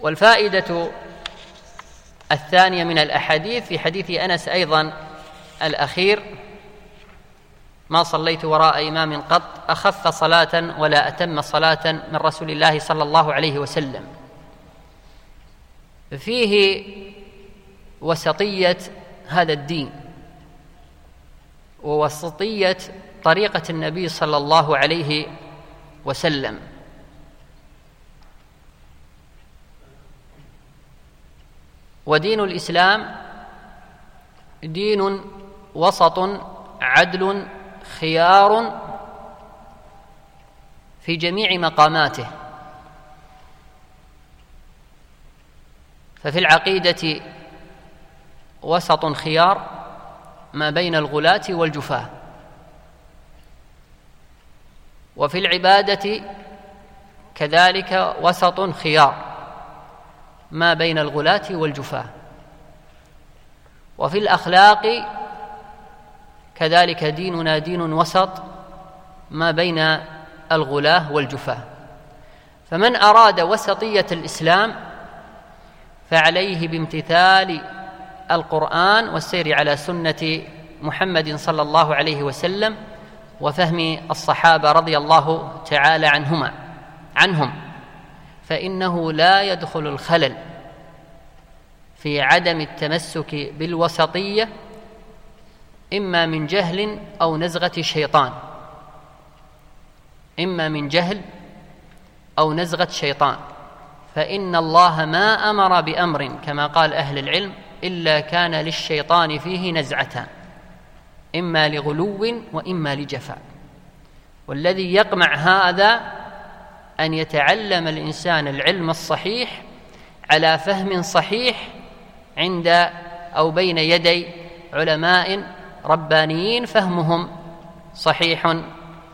والفائدة الثانية من الأحاديث في حديث أنس أيضا الأخير ما صليت وراء إمام قط أخف صلاة ولا أتم صلاة من رسول الله صلى الله عليه وسلم. فيه وسطية هذا الدين ووسطية طريقة النبي صلى الله عليه وسلم. ودين الإسلام دين وسط عدل خيار في جميع مقاماته. ففي العقيدة وسط خيار ما بين الغلاة والجفاة. وفي العبادة كذلك وسط خيار. ما بين الغلاة والجفاة وفي الأخلاق كذلك ديننا دين وسط ما بين الغلاة والجفاة فمن أراد وسطية الإسلام فعليه بامتثال القرآن والسير على سنة محمد صلى الله عليه وسلم وفهم الصحابة رضي الله تعالى عنهما عنهم. فإنه لا يدخل الخلل في عدم التمسك بالوسطية إما من جهل أو نزغة شيطان إما من جهل أو نزغة شيطان فإن الله ما أمر بأمر كما قال أهل العلم إلا كان للشيطان فيه نزعتان إما لغلو وإما لجفاء. والذي يقمع هذا أن يتعلم الإنسان العلم الصحيح على فهم صحيح عند أو بين يدي علماء ربانيين فهمهم صحيح